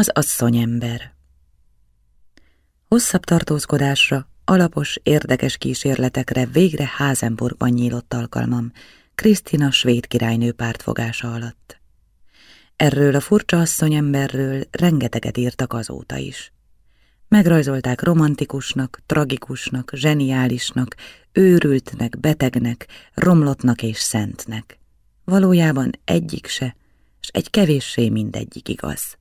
Az asszonyember Hosszabb tartózkodásra, alapos, érdekes kísérletekre végre Házenburgban nyílott alkalmam, Krisztina svéd királynő pártfogása alatt. Erről a furcsa asszonyemberről rengeteget írtak azóta is. Megrajzolták romantikusnak, tragikusnak, zseniálisnak, őrültnek, betegnek, romlottnak és szentnek. Valójában egyik se, és egy kevéssé mindegyik igaz.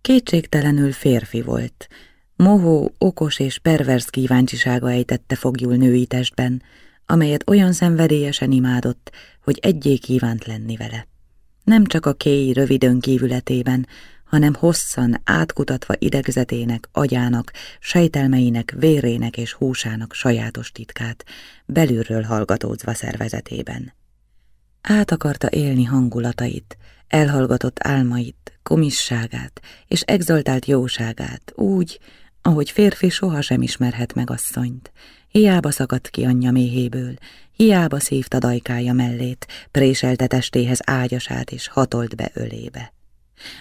Kétségtelenül férfi volt, mohó, okos és pervers kíváncsisága ejtette fogjul női testben, amelyet olyan szenvedélyesen imádott, hogy egyé kívánt lenni vele. Nem csak a kéj rövidön kívületében, hanem hosszan átkutatva idegzetének, agyának, sejtelmeinek, vérének és húsának sajátos titkát, belülről hallgatódzva szervezetében. Át akarta élni hangulatait, elhallgatott álmait, komisságát és exaltált jóságát úgy, ahogy férfi sohasem ismerhet meg asszonyt. Hiába szakadt ki anyja méhéből, hiába szívta dajkája mellét, préselte testéhez ágyasát és hatolt be ölébe.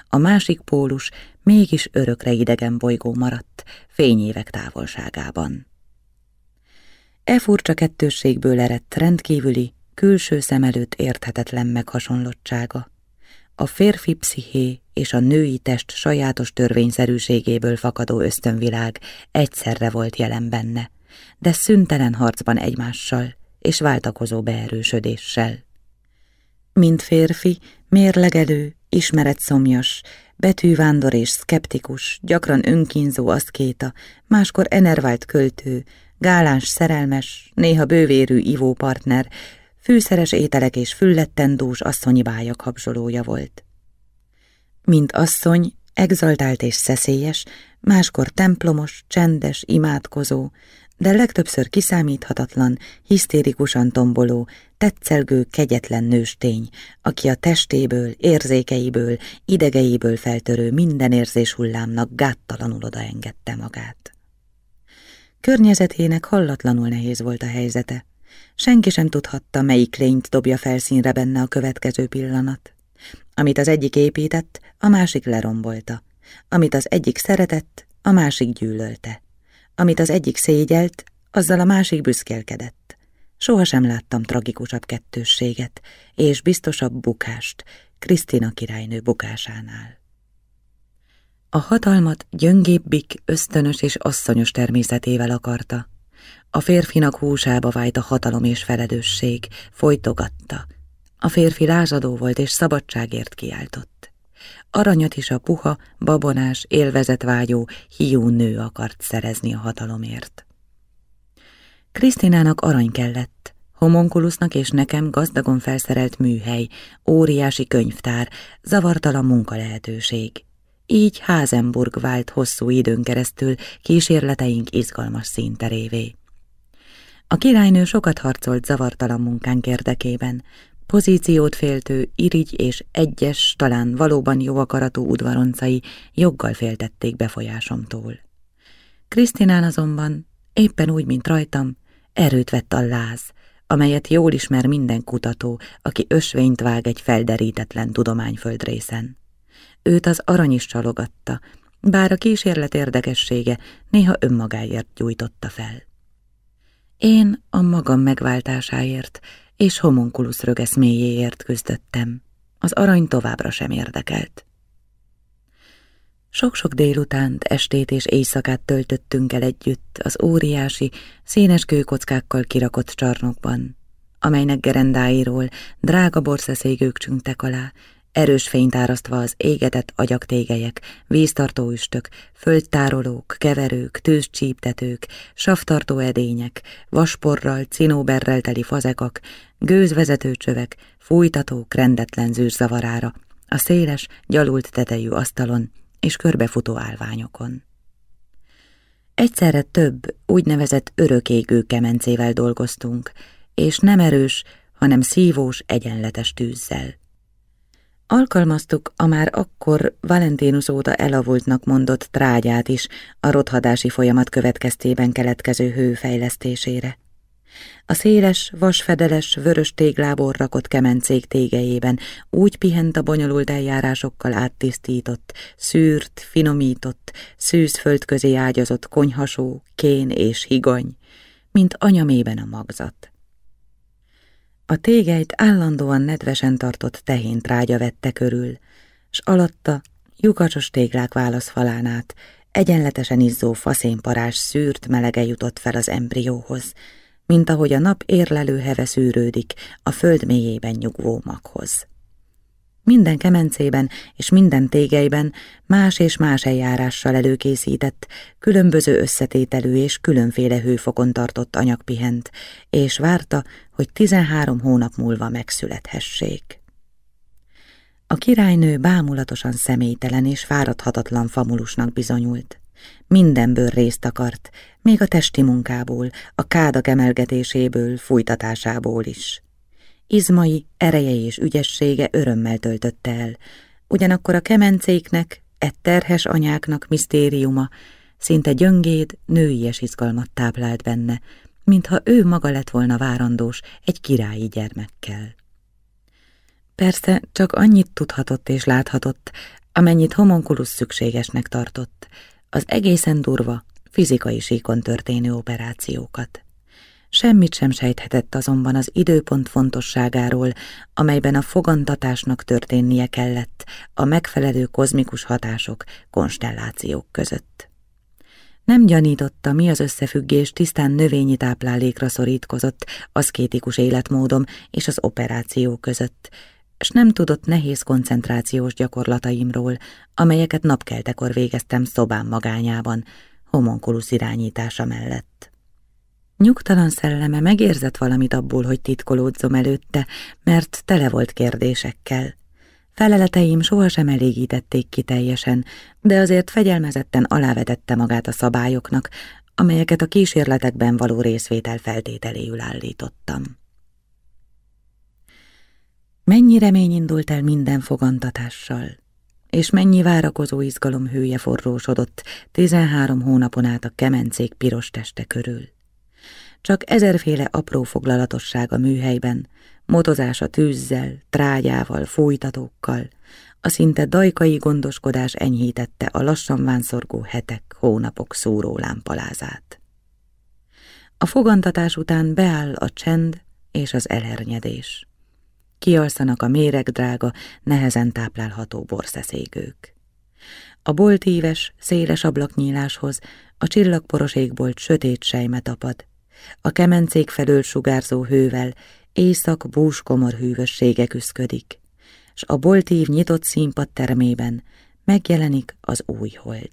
A másik pólus mégis örökre idegen bolygó maradt, fényévek távolságában. E furcsa kettősségből eredt rendkívüli, külső szem előtt érthetetlen meghasonlottsága. A férfi psziché és a női test sajátos törvényszerűségéből fakadó ösztönvilág egyszerre volt jelen benne, de szüntelen harcban egymással és váltakozó beerősödéssel. Mint férfi, mérlegelő, ismeretszomjas, betűvándor és szkeptikus, gyakran önkínzó aszkéta, máskor enervált költő, gáláns szerelmes, néha bővérű ivópartner, fűszeres ételek és fülletten dús asszonyi bájak habzsolója volt. Mint asszony, exaltált és szeszélyes, máskor templomos, csendes, imádkozó, de legtöbbször kiszámíthatatlan, hisztérikusan tomboló, tetszelgő, kegyetlen nőstény, aki a testéből, érzékeiből, idegeiből feltörő minden érzés hullámnak gáttalanul odaengedte magát. Környezetének hallatlanul nehéz volt a helyzete. Senki sem tudhatta, melyik lényt dobja felszínre benne a következő pillanat. Amit az egyik épített, a másik lerombolta. Amit az egyik szeretett, a másik gyűlölte. Amit az egyik szégyelt, azzal a másik büszkélkedett. Sohasem láttam tragikusabb kettősséget, és biztosabb bukást, Krisztina királynő bukásánál. A hatalmat gyöngébbik, ösztönös és asszonyos természetével akarta. A férfinak húsába vájt a hatalom és feledősség, folytogatta. A férfi lázadó volt és szabadságért kiáltott. Aranyat is a puha, babonás, élvezetvágyó, hiú nő akart szerezni a hatalomért. Krisztinának arany kellett, homonkulusznak és nekem gazdagon felszerelt műhely, óriási könyvtár, zavartalan munkalehetőség. Így Házenburg vált hosszú időn keresztül kísérleteink izgalmas színterévé. A királynő sokat harcolt zavartalan munkánk érdekében, pozíciót féltő, irigy és egyes, talán valóban jó akaratú udvaroncai joggal féltették befolyásomtól. Krisztinán azonban, éppen úgy, mint rajtam, erőt vett a láz, amelyet jól ismer minden kutató, aki ösvényt vág egy felderítetlen tudományföldrészen. Őt az arany is csalogatta, bár a kísérlet érdekessége néha önmagáért gyújtotta fel. Én a magam megváltásáért és homonkulusz rögeszméjéért küzdöttem. Az arany továbbra sem érdekelt. Sok-sok délutánt, estét és éjszakát töltöttünk el együtt az óriási, színes kőkockákkal kirakott csarnokban, amelynek gerendáiról drága borszeszégők csüngtek alá, erős fényt árasztva az égetett agyaktégelyek, víztartó üstök, földtárolók, keverők, tűzcsíptetők, savtartó edények, vasporral, cinóberrel teli fazekak, gőzvezetőcsövek, fújtatók rendetlen zűrzavarára, a széles, gyalult tetejű asztalon és körbefutó állványokon. Egyszerre több úgynevezett örökégő kemencével dolgoztunk, és nem erős, hanem szívós, egyenletes tűzzel. Alkalmaztuk a már akkor Valentinus óta elavultnak mondott trágyát is a rothadási folyamat következtében keletkező hő fejlesztésére. A széles, vasfedeles, vörös téglából rakott kemencék tégejében úgy pihent a bonyolult eljárásokkal áttisztított, szűrt, finomított, szűzföld közé ágyazott konyhasó, kén és higany, mint anyamében a magzat. A tégeit állandóan nedvesen tartott tehén trágya vette körül, s alatta lyukacsos téglák válaszfalán át egyenletesen izzó faszénparás szűrt melege jutott fel az embrióhoz, mint ahogy a nap érlelő heve szűrődik a föld mélyében nyugvó maghoz. Minden kemencében és minden tégeiben más és más eljárással előkészített, különböző összetételű és különféle hőfokon tartott anyag pihent, és várta, hogy tizenhárom hónap múlva megszülethessék. A királynő bámulatosan személytelen és fáradhatatlan famulusnak bizonyult. Mindenből részt akart, még a testi munkából, a kádak emelgetéséből, fújtatásából is. Izmai, ereje és ügyessége örömmel töltötte el, ugyanakkor a kemencéknek, terhes anyáknak misztériuma, szinte gyöngéd, nőies izgalmat táplált benne, mintha ő maga lett volna várandós egy királyi gyermekkel. Persze csak annyit tudhatott és láthatott, amennyit homonkulusz szükségesnek tartott, az egészen durva, fizikai síkon történő operációkat. Semmit sem sejthetett azonban az időpont fontosságáról, amelyben a fogantatásnak történnie kellett a megfelelő kozmikus hatások, konstellációk között. Nem gyanította, mi az összefüggés tisztán növényi táplálékra szorítkozott aszkétikus életmódom és az operáció között, s nem tudott nehéz koncentrációs gyakorlataimról, amelyeket napkeltekor végeztem szobám magányában, homonkulusz irányítása mellett. Nyugtalan szelleme megérzett valamit abból, hogy titkolódzom előtte, mert tele volt kérdésekkel. Feleleteim sohasem elégítették ki teljesen, de azért fegyelmezetten alávetette magát a szabályoknak, amelyeket a kísérletekben való részvétel feltételéül állítottam. Mennyi remény indult el minden fogantatással, és mennyi várakozó izgalom hője forrósodott tizenhárom hónapon át a kemencék piros teste körül. Csak ezerféle apró foglalatosság a műhelyben, motozás a tűzzel, trágyával, fújtatókkal, a szinte dajkai gondoskodás enyhítette a lassan vánszorgó hetek, hónapok szúró lámpalázát. A fogantatás után beáll a csend és az elernyedés kialszanak a méregdrága, nehezen táplálható borszeszégők. A boltíves, széles ablaknyíláshoz a csillagporos égbolt sötét sejme tapad, a kemencék felől sugárzó hővel éjszak búskomor hűvössége küszködik, s a boltív nyitott színpad termében megjelenik az új hold.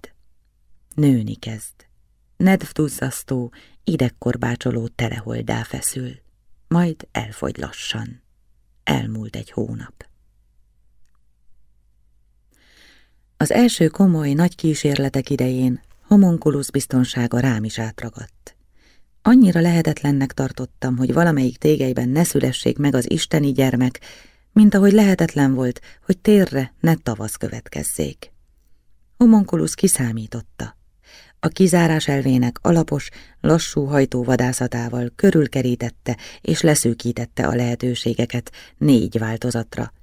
Nőni kezd. Nedvduzzasztó, idegkorbácsoló teleholdá feszül, majd elfogy lassan. Elmúlt egy hónap. Az első komoly, nagy kísérletek idején homonkulusz biztonsága rám is átragadt. Annyira lehetetlennek tartottam, hogy valamelyik tégeiben ne szülessék meg az isteni gyermek, mint ahogy lehetetlen volt, hogy térre ne tavasz következzék. Homonkulusz kiszámította. A kizárás elvének alapos, lassú hajtóvadászatával körülkerítette és leszűkítette a lehetőségeket négy változatra,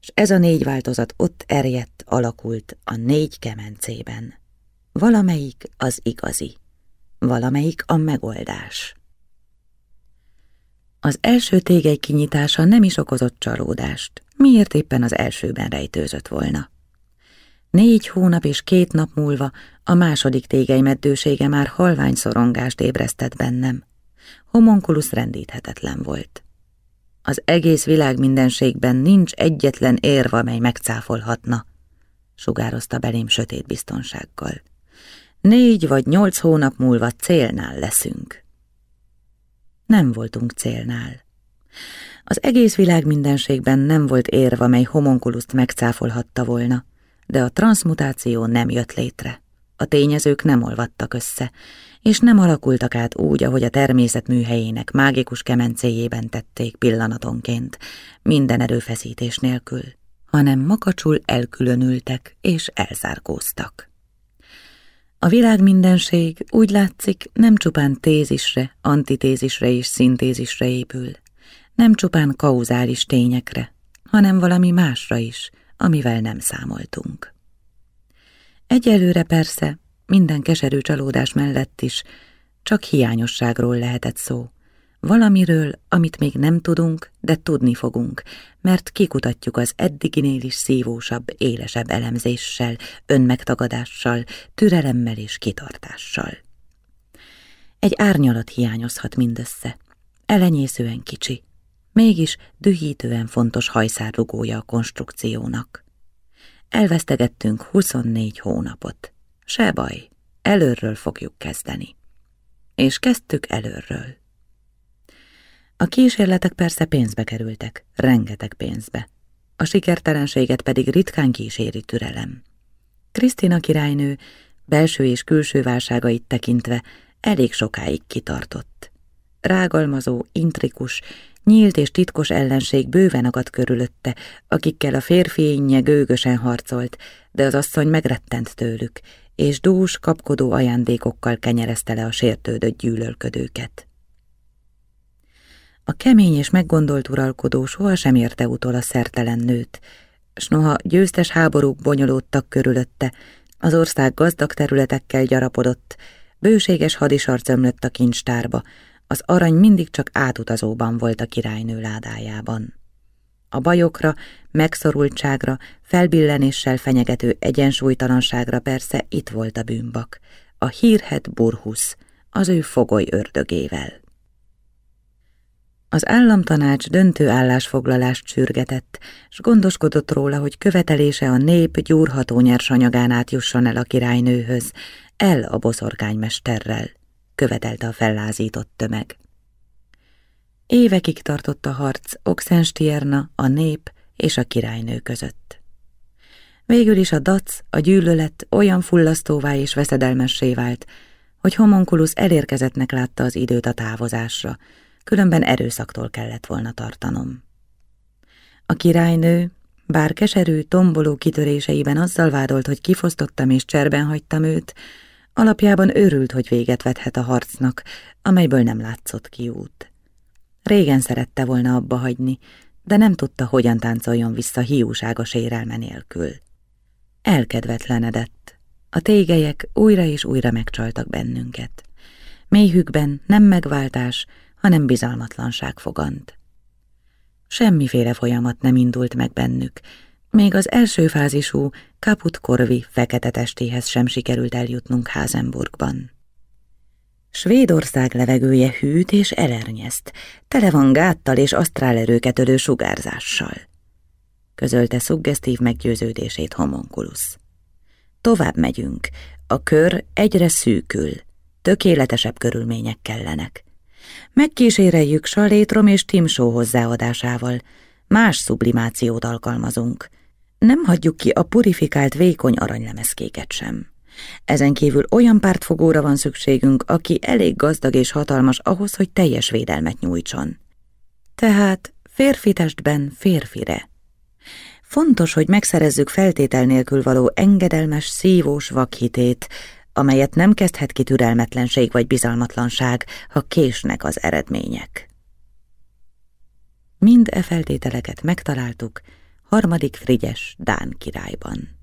és ez a négy változat ott erjedt, alakult a négy kemencében. Valamelyik az igazi, valamelyik a megoldás. Az első tégely kinyitása nem is okozott csalódást, miért éppen az elsőben rejtőzött volna. Négy hónap és két nap múlva a második tégely meddősége már halvány szorongást ébresztett bennem. Homonkulusz rendíthetetlen volt. Az egész világ mindenségben nincs egyetlen érva, amely megcáfolhatna, sugározta belém sötét biztonsággal. Négy vagy nyolc hónap múlva célnál leszünk. Nem voltunk célnál. Az egész világ mindenségben nem volt érva, mely homonkuluszt megcáfolhatta volna de a transmutáció nem jött létre. A tényezők nem olvadtak össze, és nem alakultak át úgy, ahogy a természet műhelyének mágikus kemencéjében tették pillanatonként, minden erőfeszítés nélkül, hanem makacsul elkülönültek és elzárkóztak. A világ mindenség úgy látszik nem csupán tézisre, antitézisre és szintézisre épül, nem csupán kauzális tényekre, hanem valami másra is, amivel nem számoltunk. Egyelőre persze, minden keserű csalódás mellett is, csak hiányosságról lehetett szó. Valamiről, amit még nem tudunk, de tudni fogunk, mert kikutatjuk az eddiginél is szívósabb, élesebb elemzéssel, önmegtagadással, türelemmel és kitartással. Egy árnyalat hiányozhat mindössze, elenyészően kicsi, mégis dühítően fontos hajszárlugója a konstrukciónak. Elvesztegettünk 24 hónapot. Se baj, előrről fogjuk kezdeni. És kezdtük előrről. A kísérletek persze pénzbe kerültek, rengeteg pénzbe. A sikertelenséget pedig ritkán kíséri türelem. Krisztina királynő belső és külső válságait tekintve elég sokáig kitartott. Rágalmazó, intrikus, nyílt és titkos ellenség bőven akadt körülötte, akikkel a férfi énje gőgösen harcolt, de az asszony megrettent tőlük, és dús, kapkodó ajándékokkal kenyerezte le a sértődött gyűlölködőket. A kemény és meggondolt uralkodó sohasem érte utol a szertelen nőt, s noha győztes háborúk bonyolódtak körülötte, az ország gazdag területekkel gyarapodott, bőséges hadisarc ömlött a kincstárba, az arany mindig csak átutazóban volt a királynő ládájában. A bajokra, megszorultságra, felbillenéssel fenyegető egyensúlytalanságra persze itt volt a bűnbak, a hírhet Burhusz, az ő fogoly ördögével. Az államtanács döntő állásfoglalást sürgetett, s gondoskodott róla, hogy követelése a nép gyúrható nyersanyagán átjusson el a királynőhöz, el a boszorkánymesterrel, követelte a fellázított tömeg. Évekig tartott a harc Oxenstierna, a nép és a királynő között. Végül is a dac, a gyűlölet olyan fullasztóvá és veszedelmessé vált, hogy homonkulusz elérkezettnek látta az időt a távozásra, különben erőszaktól kellett volna tartanom. A királynő, bár keserű, tomboló kitöréseiben azzal vádolt, hogy kifosztottam és cserben hagytam őt, alapjában őrült, hogy véget vethet a harcnak, amelyből nem látszott kiút. Régen szerette volna abba hagyni, de nem tudta, hogyan táncoljon vissza hiúságos érelme nélkül. Elkedvetlenedett. A tégelyek újra és újra megcsaltak bennünket. Mélyhükben nem megváltás, hanem bizalmatlanság fogant. Semmiféle folyamat nem indult meg bennük, még az első fázisú Kaput Korvi fekete testéhez sem sikerült eljutnunk Házenburgban. Svédország levegője hűt és elernyeszt, tele van gáttal és asztrálerőket ölő sugárzással. Közölte szuggesztív meggyőződését homonkulusz. Tovább megyünk, a kör egyre szűkül, tökéletesebb körülmények kellenek. Megkíséreljük salétrom és timsó hozzáadásával, más sublimációt alkalmazunk. Nem hagyjuk ki a purifikált vékony aranylemezkéket sem. Ezen kívül olyan pártfogóra van szükségünk, aki elég gazdag és hatalmas ahhoz, hogy teljes védelmet nyújtson. Tehát férfi testben férfire. Fontos, hogy megszerezzük feltétel nélkül való engedelmes, szívós vakhitét, amelyet nem kezdhet ki türelmetlenség vagy bizalmatlanság, ha késnek az eredmények. Mind e feltételeket megtaláltuk harmadik Frigyes Dán királyban.